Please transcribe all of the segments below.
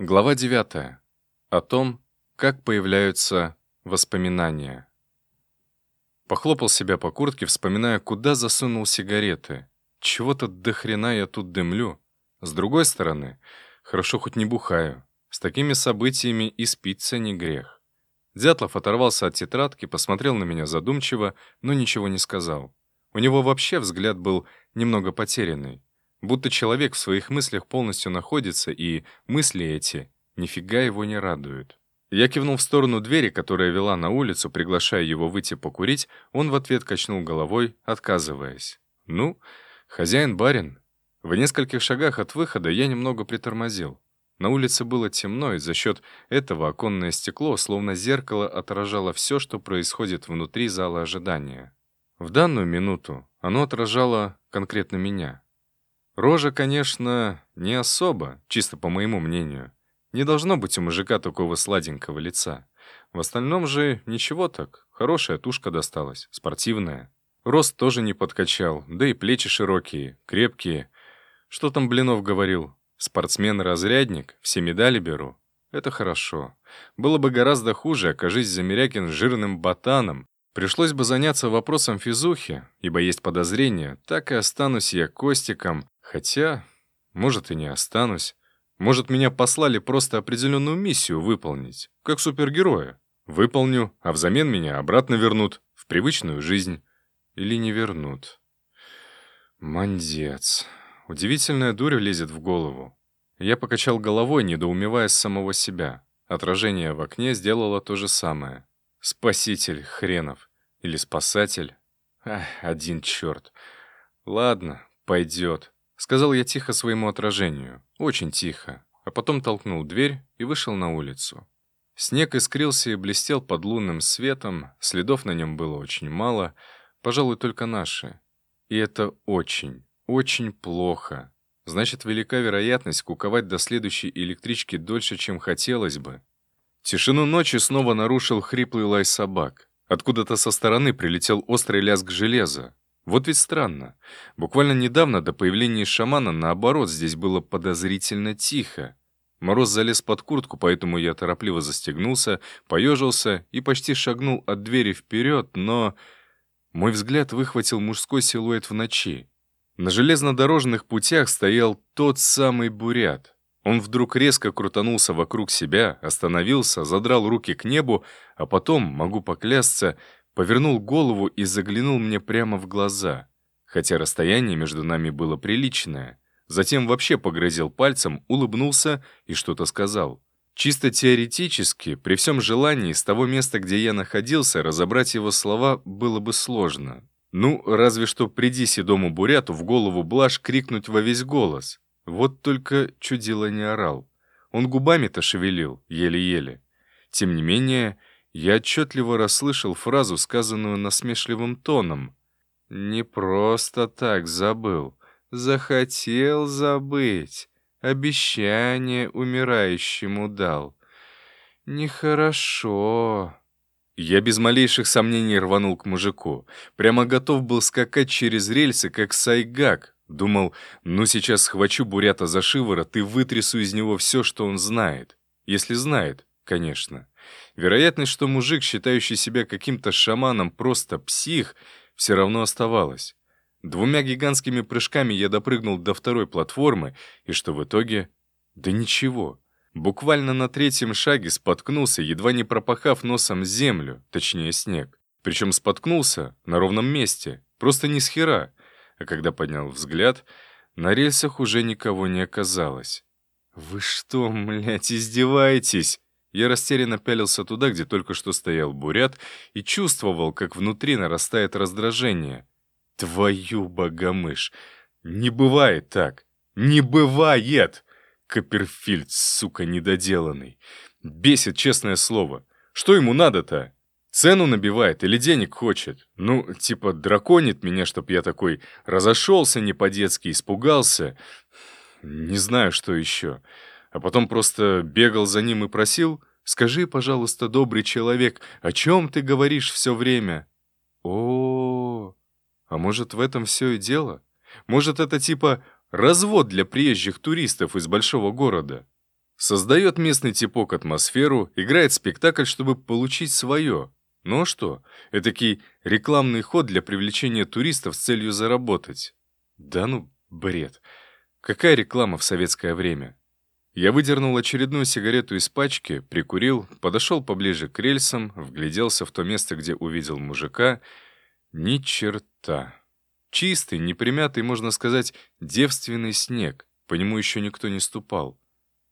Глава 9. О том, как появляются воспоминания. Похлопал себя по куртке, вспоминая, куда засунул сигареты. Чего-то до хрена я тут дымлю. С другой стороны, хорошо хоть не бухаю. С такими событиями и спиться не грех. Дятлов оторвался от тетрадки, посмотрел на меня задумчиво, но ничего не сказал. У него вообще взгляд был немного потерянный. Будто человек в своих мыслях полностью находится, и мысли эти нифига его не радуют. Я кивнул в сторону двери, которая вела на улицу, приглашая его выйти покурить, он в ответ качнул головой, отказываясь. «Ну, хозяин-барин». В нескольких шагах от выхода я немного притормозил. На улице было темно, и за счет этого оконное стекло, словно зеркало, отражало все, что происходит внутри зала ожидания. В данную минуту оно отражало конкретно меня. Рожа, конечно, не особо, чисто по моему мнению. Не должно быть у мужика такого сладенького лица. В остальном же ничего так. Хорошая тушка досталась, спортивная. Рост тоже не подкачал, да и плечи широкие, крепкие. Что там Блинов говорил? Спортсмен-разрядник, все медали беру. Это хорошо. Было бы гораздо хуже, окажись Замерякин жирным ботаном. Пришлось бы заняться вопросом физухи, ибо есть подозрение, так и останусь я Костиком, Хотя, может, и не останусь. Может, меня послали просто определенную миссию выполнить, как супергероя. Выполню, а взамен меня обратно вернут в привычную жизнь. Или не вернут. Мандец. Удивительная дурь лезет в голову. Я покачал головой, недоумевая с самого себя. Отражение в окне сделало то же самое. Спаситель хренов. Или спасатель. Ах, один черт. Ладно, пойдет. Сказал я тихо своему отражению, очень тихо, а потом толкнул дверь и вышел на улицу. Снег искрился и блестел под лунным светом, следов на нем было очень мало, пожалуй, только наши. И это очень, очень плохо. Значит, велика вероятность куковать до следующей электрички дольше, чем хотелось бы. Тишину ночи снова нарушил хриплый лай собак. Откуда-то со стороны прилетел острый лязг железа. Вот ведь странно. Буквально недавно до появления шамана, наоборот, здесь было подозрительно тихо. Мороз залез под куртку, поэтому я торопливо застегнулся, поежился и почти шагнул от двери вперед, но... Мой взгляд выхватил мужской силуэт в ночи. На железнодорожных путях стоял тот самый бурят. Он вдруг резко крутанулся вокруг себя, остановился, задрал руки к небу, а потом, могу поклясться, повернул голову и заглянул мне прямо в глаза, хотя расстояние между нами было приличное. Затем вообще погрозил пальцем, улыбнулся и что-то сказал. Чисто теоретически, при всем желании, с того места, где я находился, разобрать его слова было бы сложно. Ну, разве что приди седому буряту в голову блажь крикнуть во весь голос. Вот только чудило не орал. Он губами-то шевелил, еле-еле. Тем не менее, я отчетливо расслышал фразу, сказанную насмешливым тоном. «Не просто так забыл. Захотел забыть. Обещание умирающему дал. Нехорошо». Я без малейших сомнений рванул к мужику. Прямо готов был скакать через рельсы, как сайгак. Думал, ну сейчас схвачу бурята за шиворот и вытрясу из него все, что он знает. Если знает, конечно. Вероятность, что мужик, считающий себя каким-то шаманом, просто псих, все равно оставалась. Двумя гигантскими прыжками я допрыгнул до второй платформы, и что в итоге? Да ничего. Буквально на третьем шаге споткнулся, едва не пропахав носом землю, точнее снег. Причем споткнулся на ровном месте, просто не с хера. А когда поднял взгляд, на рельсах уже никого не оказалось. «Вы что, блядь, издеваетесь?» Я растерянно пялился туда, где только что стоял бурят, и чувствовал, как внутри нарастает раздражение. «Твою богомышь! Не бывает так! Не бывает!» Копперфильд, сука, недоделанный. Бесит, честное слово. Что ему надо-то? Цену набивает или денег хочет? Ну, типа, драконит меня, чтоб я такой разошелся не по-детски, испугался. Не знаю, что еще а потом просто бегал за ним и просил «Скажи, пожалуйста, добрый человек, о чем ты говоришь все время?» о, -о, -о. А может, в этом все и дело? Может, это типа развод для приезжих туристов из большого города? Создает местный типок атмосферу, играет спектакль, чтобы получить свое. Ну а что? Этакий рекламный ход для привлечения туристов с целью заработать. Да ну, бред. Какая реклама в советское время? Я выдернул очередную сигарету из пачки, прикурил, подошел поближе к рельсам, вгляделся в то место, где увидел мужика. Ни черта. Чистый, непримятый, можно сказать, девственный снег. По нему еще никто не ступал.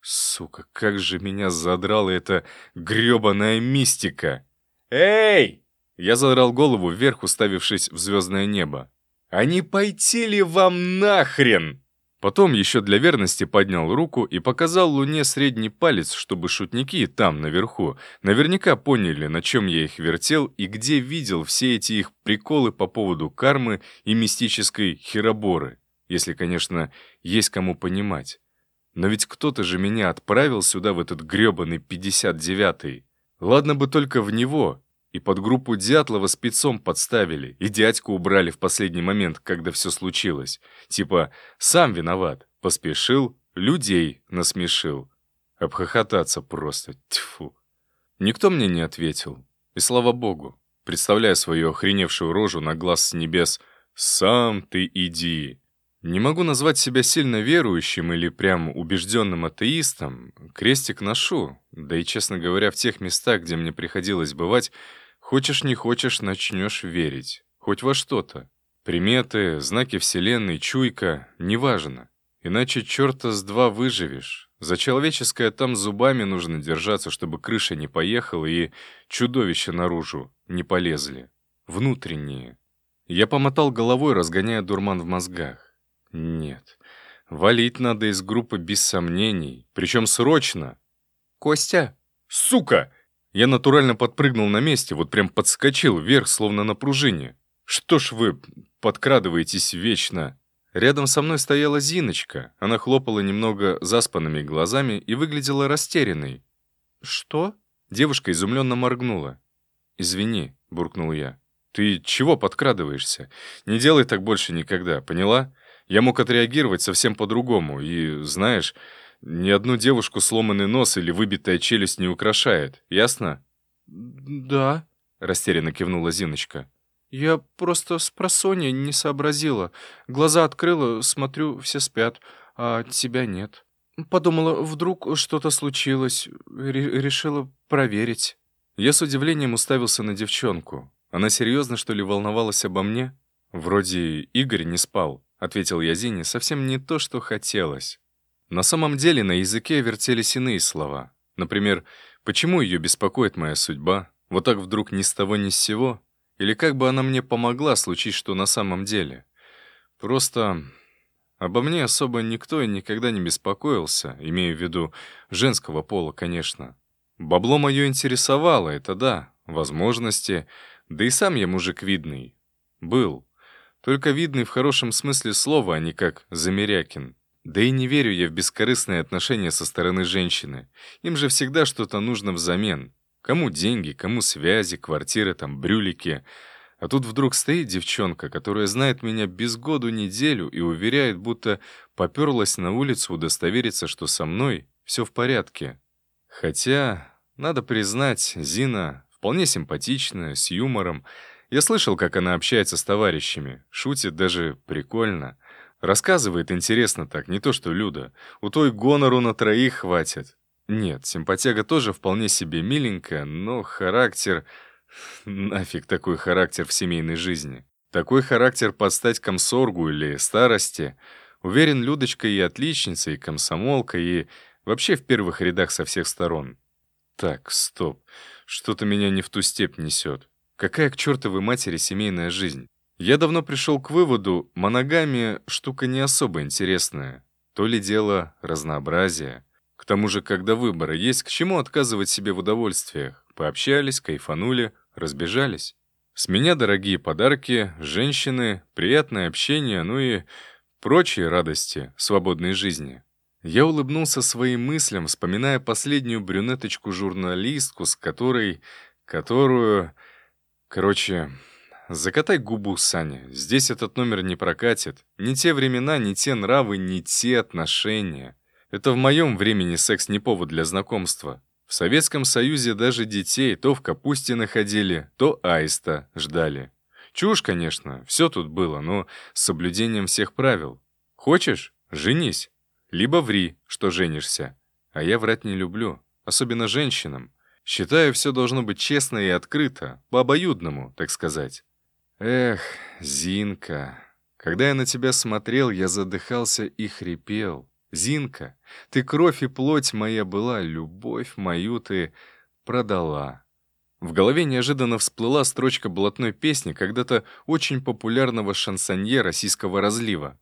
Сука, как же меня задрала эта грёбаная мистика! «Эй!» Я задрал голову вверх, уставившись в звездное небо. «А не пойти ли вам нахрен?» Потом еще для верности поднял руку и показал Луне средний палец, чтобы шутники там, наверху, наверняка поняли, на чем я их вертел и где видел все эти их приколы по поводу кармы и мистической хероборы, если, конечно, есть кому понимать. Но ведь кто-то же меня отправил сюда в этот грёбаный 59-й. Ладно бы только в него, и под группу Дятлова спецом подставили, и дядьку убрали в последний момент, когда все случилось. Типа, сам виноват, поспешил, людей насмешил. Обхохотаться просто, тьфу. Никто мне не ответил. И слава богу, представляя свою охреневшую рожу на глаз с небес, «Сам ты иди». Не могу назвать себя сильно верующим или прям убежденным атеистом. Крестик ношу. Да и, честно говоря, в тех местах, где мне приходилось бывать, хочешь не хочешь, начнешь верить. Хоть во что-то. Приметы, знаки Вселенной, чуйка — неважно. Иначе черта с два выживешь. За человеческое там зубами нужно держаться, чтобы крыша не поехала и чудовища наружу не полезли. Внутренние. Я помотал головой, разгоняя дурман в мозгах. Нет. Валить надо из группы без сомнений. Причем срочно. «Костя!» «Сука!» Я натурально подпрыгнул на месте, вот прям подскочил вверх, словно на пружине. «Что ж вы подкрадываетесь вечно?» Рядом со мной стояла Зиночка. Она хлопала немного заспанными глазами и выглядела растерянной. «Что?» Девушка изумленно моргнула. «Извини», — буркнул я. «Ты чего подкрадываешься? Не делай так больше никогда, поняла? Я мог отреагировать совсем по-другому, и, знаешь, ни одну девушку сломанный нос или выбитая челюсть не украшает, ясно? «Да», — растерянно кивнула Зиночка. «Я просто с просонья не сообразила. Глаза открыла, смотрю, все спят, а тебя нет. Подумала, вдруг что-то случилось, решила проверить». Я с удивлением уставился на девчонку. Она серьезно, что ли, волновалась обо мне? Вроде Игорь не спал. — ответил я Зине, — совсем не то, что хотелось. На самом деле на языке вертелись иные слова. Например, почему ее беспокоит моя судьба? Вот так вдруг ни с того ни с сего? Или как бы она мне помогла случить, что на самом деле? Просто обо мне особо никто и никогда не беспокоился, имею в виду женского пола, конечно. Бабло мое интересовало, это да, возможности, да и сам я мужик видный. Был. Только видный в хорошем смысле слова, а не как Замерякин. Да и не верю я в бескорыстные отношения со стороны женщины. Им же всегда что-то нужно взамен. Кому деньги, кому связи, квартиры, там, брюлики. А тут вдруг стоит девчонка, которая знает меня без году неделю и уверяет, будто поперлась на улицу удостовериться, что со мной все в порядке. Хотя, надо признать, Зина вполне симпатичная, с юмором, я слышал, как она общается с товарищами, шутит даже прикольно. Рассказывает интересно так, не то что Люда. У той гонору на троих хватит. Нет, симпатяга тоже вполне себе миленькая, но характер... Нафиг такой характер в семейной жизни. Такой характер подстать комсоргу или старости. Уверен, Людочка и отличница, и комсомолка, и вообще в первых рядах со всех сторон. Так, стоп. Что-то меня не в ту степь несет. Какая к чертовой матери семейная жизнь? Я давно пришел к выводу, моногамия — штука не особо интересная. То ли дело разнообразия. К тому же, когда выборы есть, к чему отказывать себе в удовольствиях? Пообщались, кайфанули, разбежались. С меня дорогие подарки, женщины, приятное общение, ну и прочие радости свободной жизни. Я улыбнулся своим мыслям, вспоминая последнюю брюнеточку-журналистку, с которой... которую... Короче, закатай губу, Саня. Здесь этот номер не прокатит. Не те времена, не те нравы, не те отношения. Это в моем времени секс не повод для знакомства. В Советском Союзе даже детей то в капусте находили, то аиста ждали. Чушь, конечно, все тут было, но с соблюдением всех правил. Хочешь — женись. Либо ври, что женишься. А я врать не люблю, особенно женщинам. Считаю, все должно быть честно и открыто, по обоюдному, так сказать. Эх, Зинка, когда я на тебя смотрел, я задыхался и хрипел. Зинка, ты кровь и плоть моя была, любовь мою ты продала. В голове неожиданно всплыла строчка блатной песни когда-то очень популярного шансонье российского разлива.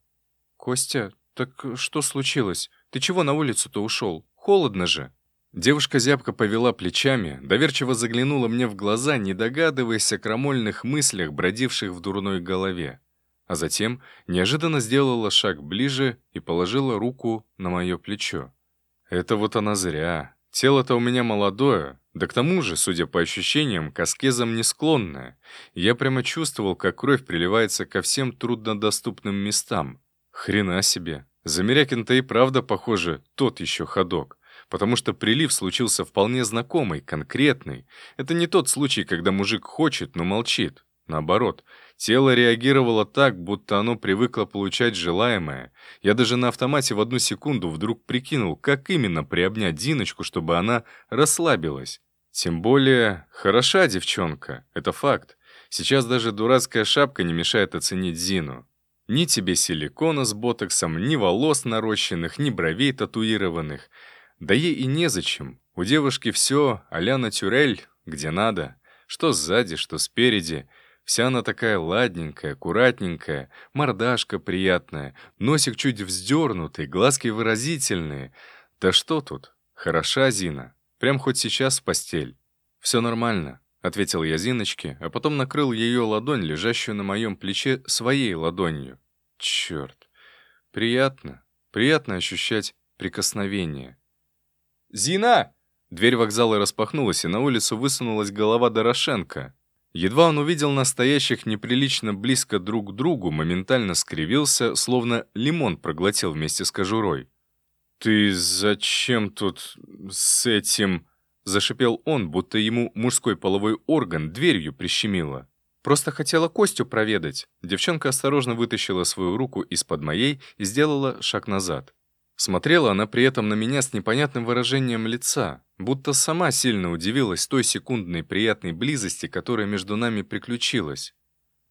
«Костя, так что случилось? Ты чего на улицу-то ушел? Холодно же!» Девушка зябко повела плечами, доверчиво заглянула мне в глаза, не догадываясь о крамольных мыслях, бродивших в дурной голове. А затем неожиданно сделала шаг ближе и положила руку на мое плечо. Это вот она зря. Тело-то у меня молодое, да к тому же, судя по ощущениям, к аскезам не склонное. Я прямо чувствовал, как кровь приливается ко всем труднодоступным местам. Хрена себе. Замерякин-то и правда, похоже, тот еще ходок потому что прилив случился вполне знакомый, конкретный. Это не тот случай, когда мужик хочет, но молчит. Наоборот, тело реагировало так, будто оно привыкло получать желаемое. Я даже на автомате в одну секунду вдруг прикинул, как именно приобнять Диночку, чтобы она расслабилась. Тем более, хороша девчонка, это факт. Сейчас даже дурацкая шапка не мешает оценить Зину. Ни тебе силикона с ботоксом, ни волос нарощенных, ни бровей татуированных — да ей и незачем. У девушки все а-ля натюрель, где надо. Что сзади, что спереди. Вся она такая ладненькая, аккуратненькая, мордашка приятная, носик чуть вздернутый, глазки выразительные. Да что тут? Хороша Зина. Прям хоть сейчас в постель. «Все нормально», — ответил я Зиночке, а потом накрыл ее ладонь, лежащую на моем плече, своей ладонью. Черт. Приятно. Приятно ощущать прикосновение. «Зина!» Дверь вокзала распахнулась, и на улицу высунулась голова Дорошенко. Едва он увидел настоящих неприлично близко друг к другу, моментально скривился, словно лимон проглотил вместе с кожурой. «Ты зачем тут с этим?» — зашипел он, будто ему мужской половой орган дверью прищемило. «Просто хотела Костю проведать». Девчонка осторожно вытащила свою руку из-под моей и сделала шаг назад. Смотрела она при этом на меня с непонятным выражением лица, будто сама сильно удивилась той секундной приятной близости, которая между нами приключилась.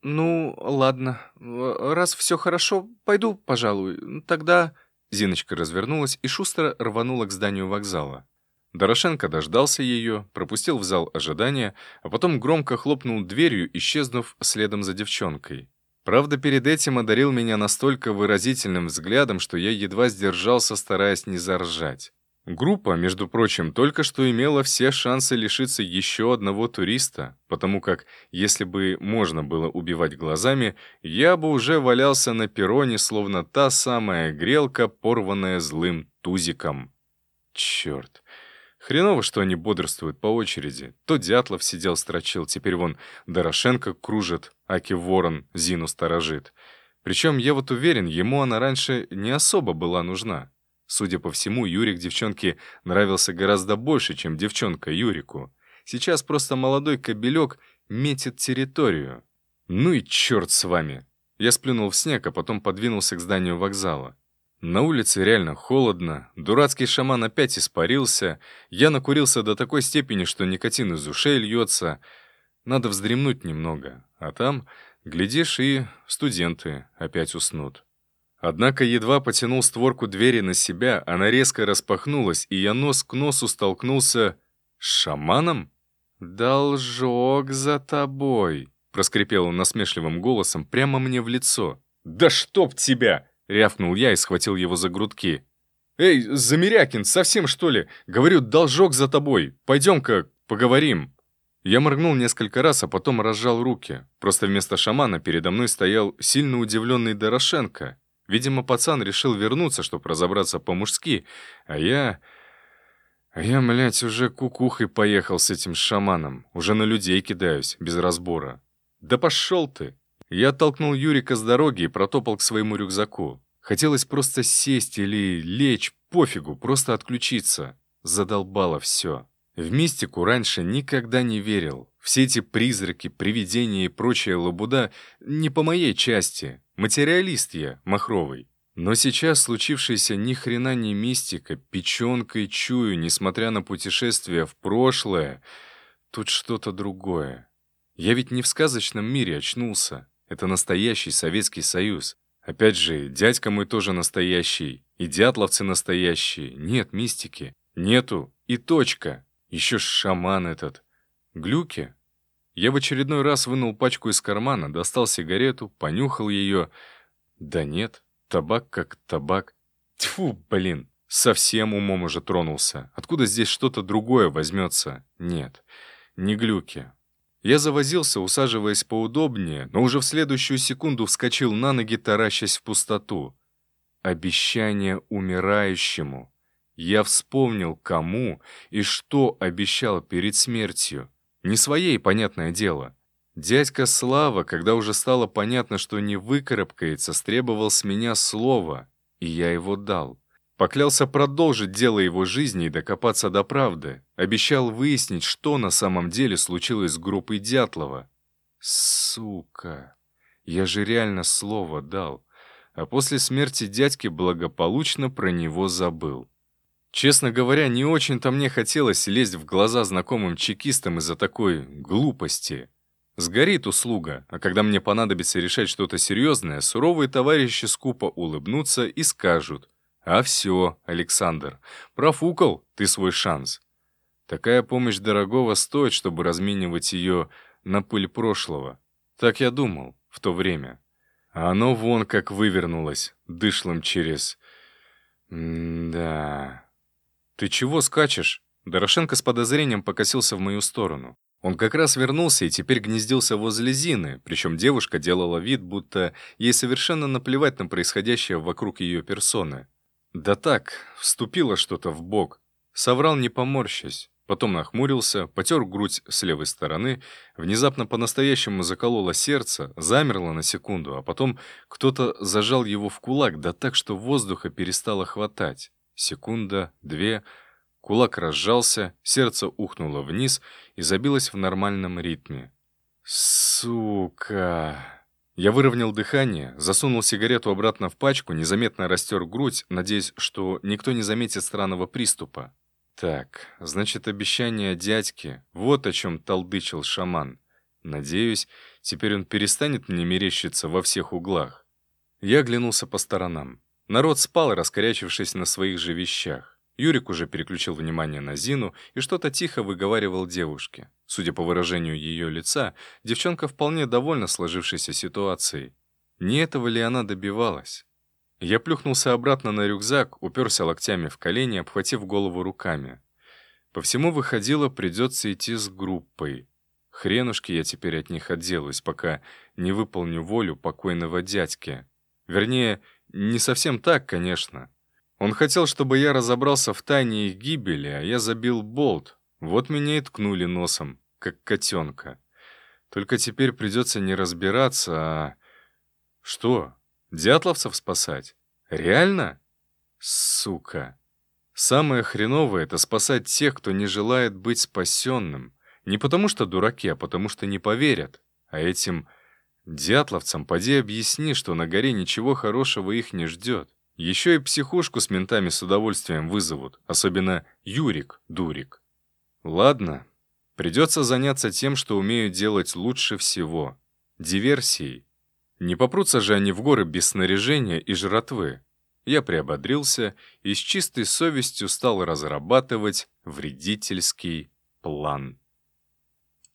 «Ну, ладно. Раз все хорошо, пойду, пожалуй. Тогда...» Зиночка развернулась и шустро рванула к зданию вокзала. Дорошенко дождался ее, пропустил в зал ожидания, а потом громко хлопнул дверью, исчезнув следом за девчонкой. Правда, перед этим одарил меня настолько выразительным взглядом, что я едва сдержался, стараясь не заржать. Группа, между прочим, только что имела все шансы лишиться еще одного туриста, потому как, если бы можно было убивать глазами, я бы уже валялся на перроне, словно та самая грелка, порванная злым тузиком. Черт. Хреново, что они бодрствуют по очереди. То Дятлов сидел строчил, теперь вон Дорошенко кружит, Аки Ворон Зину сторожит. Причем я вот уверен, ему она раньше не особо была нужна. Судя по всему, Юрик девчонке нравился гораздо больше, чем девчонка Юрику. Сейчас просто молодой кобелек метит территорию. Ну и черт с вами. Я сплюнул в снег, а потом подвинулся к зданию вокзала. На улице реально холодно, дурацкий шаман опять испарился, я накурился до такой степени, что никотин из ушей льется. Надо вздремнуть немного, а там, глядишь, и студенты опять уснут. Однако едва потянул створку двери на себя, она резко распахнулась, и я нос к носу столкнулся с шаманом? «Должок за тобой», — проскрипел он насмешливым голосом прямо мне в лицо. «Да чтоб тебя!» Рявкнул я и схватил его за грудки. «Эй, Замерякин, совсем что ли? Говорю, должок за тобой. Пойдем-ка поговорим». Я моргнул несколько раз, а потом разжал руки. Просто вместо шамана передо мной стоял сильно удивленный Дорошенко. Видимо, пацан решил вернуться, чтобы разобраться по-мужски, а я... А я, млядь, уже кукухой поехал с этим шаманом. Уже на людей кидаюсь, без разбора. «Да пошел ты!» Я оттолкнул Юрика с дороги и протопал к своему рюкзаку. Хотелось просто сесть или лечь, Пофигу, просто отключиться. Задолбало все. В мистику раньше никогда не верил. Все эти призраки, привидения и прочая лабуда не по моей части. Материалист я, махровый. Но сейчас случившаяся ни хрена не мистика, печенкой чую, несмотря на путешествие в прошлое, тут что-то другое. Я ведь не в сказочном мире очнулся. Это настоящий Советский Союз. Опять же, дядька мой тоже настоящий, и дятловцы настоящие. Нет мистики. Нету. И точка. Еще шаман этот. Глюки? Я в очередной раз вынул пачку из кармана, достал сигарету, понюхал ее. Да нет, табак как табак. Тьфу, блин, совсем умом уже тронулся. Откуда здесь что-то другое возьмется? Нет, не глюки. Я завозился, усаживаясь поудобнее, но уже в следующую секунду вскочил на ноги, таращась в пустоту. Обещание умирающему. Я вспомнил, кому и что обещал перед смертью. Не своей, понятное дело. Дядька Слава, когда уже стало понятно, что не выкарабкается, стребовал с меня слова, и я его дал. Поклялся продолжить дело его жизни и докопаться до правды. Обещал выяснить, что на самом деле случилось с группой Дятлова. Сука. Я же реально слово дал. А после смерти дядьки благополучно про него забыл. Честно говоря, не очень-то мне хотелось лезть в глаза знакомым чекистам из-за такой глупости. Сгорит услуга, а когда мне понадобится решать что-то серьезное, суровые товарищи скупо улыбнутся и скажут «А все, Александр, профукал ты свой шанс». Такая помощь дорогого стоит, чтобы разменивать ее на пыль прошлого. Так я думал в то время. А оно вон как вывернулось, дышлом через... Да... «Ты чего скачешь?» Дорошенко с подозрением покосился в мою сторону. Он как раз вернулся и теперь гнездился возле Зины, причем девушка делала вид, будто ей совершенно наплевать на происходящее вокруг ее персоны. Да так, вступило что-то в бок. Соврал не поморщась. Потом нахмурился, потер грудь с левой стороны, внезапно по-настоящему закололо сердце, замерло на секунду, а потом кто-то зажал его в кулак, да так, что воздуха перестало хватать. Секунда, две. Кулак разжался, сердце ухнуло вниз и забилось в нормальном ритме. «Сука!» Я выровнял дыхание, засунул сигарету обратно в пачку, незаметно растер грудь, надеясь, что никто не заметит странного приступа. Так, значит, обещание дядьки. Вот о чем толдычил шаман. Надеюсь, теперь он перестанет мне мерещиться во всех углах. Я оглянулся по сторонам. Народ спал, раскорячившись на своих же вещах. Юрик уже переключил внимание на Зину и что-то тихо выговаривал девушке. Судя по выражению ее лица, девчонка вполне довольна сложившейся ситуацией. Не этого ли она добивалась? Я плюхнулся обратно на рюкзак, уперся локтями в колени, обхватив голову руками. По всему выходило, придется идти с группой. Хренушки я теперь от них отделаюсь, пока не выполню волю покойного дядьки. Вернее, не совсем так, конечно. Он хотел, чтобы я разобрался в тайне их гибели, а я забил болт. Вот меня и ткнули носом, как котенка. Только теперь придется не разбираться, а... Что, дятловцев спасать? Реально? Сука. Самое хреновое — это спасать тех, кто не желает быть спасенным. Не потому что дураки, а потому что не поверят. А этим Дятловцам поди объясни, что на горе ничего хорошего их не ждет. Еще и психушку с ментами с удовольствием вызовут, особенно Юрик, дурик. Ладно, придется заняться тем, что умею делать лучше всего — диверсией. Не попрутся же они в горы без снаряжения и жратвы. Я приободрился и с чистой совестью стал разрабатывать вредительский план.